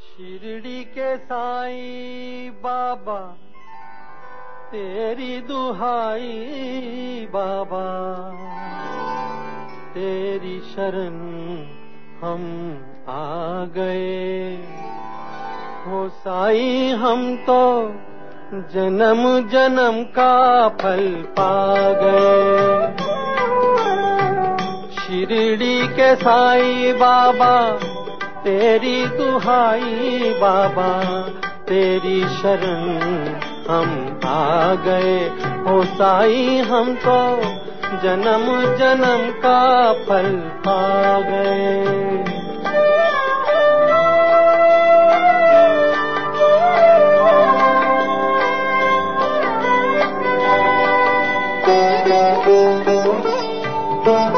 शिरडी के साई बाबा, तेरी दुहाई बाबा, तेरी शरण हम आ गए। हो साई, हम तो जन्म जन्म का फल पा गए। शिरडी के साई बाबा, तेरी दुहाई बाबा, तेरी शरण हम आ गए। हो साई, हम तो जन्म जन्म का फल पा गए। ना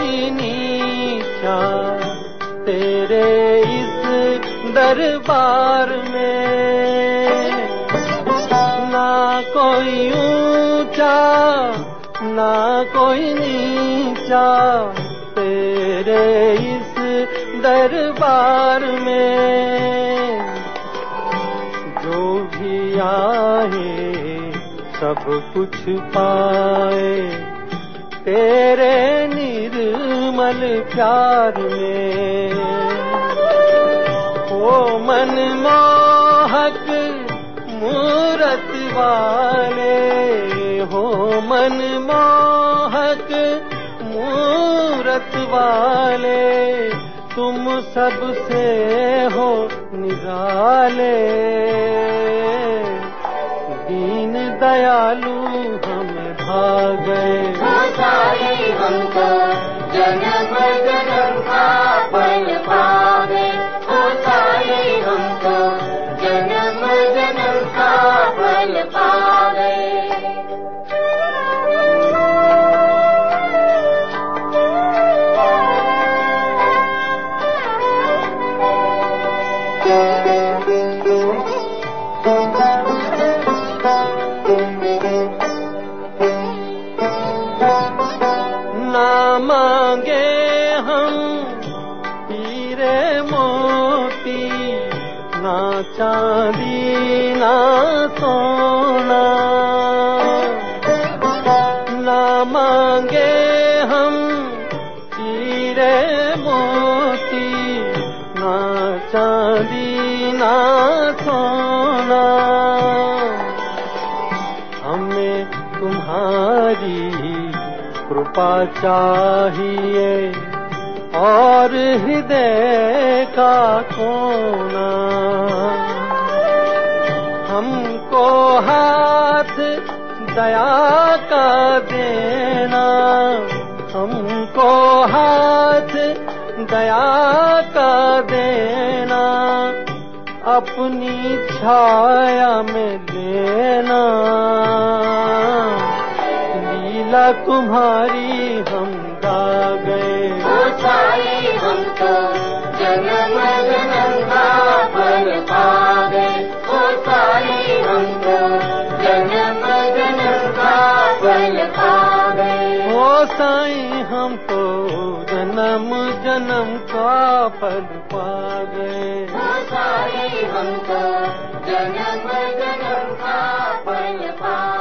कोई नीचा, तेरे इस दरबार में। ना कोई ऊँचा, ना कोई नीचा, तेरे इस दरबार में। जो भी आए, सब कुछ पाए। तेरे निर्मल प्यार में। ओ मन मोहक मूरत वाले हो मन मोहक मूरत वाले तुम सबसे हो निराले। दीन दयालु हम हो जगा ना चांदी ना सोना। ना मांगे हम हीरे मोती ना चांदी ना सोना। हमें तुम्हारी कृपा चाहिए और हृदय का कोना। हमको हाथ दया का देना। हमको हाथ दया का देना। अपनी छाया में लेना लीला तुम्हारी हम ओ साईं हमको जन्म जन्म का फल पा गए हमको जन्म जन्म का जन पा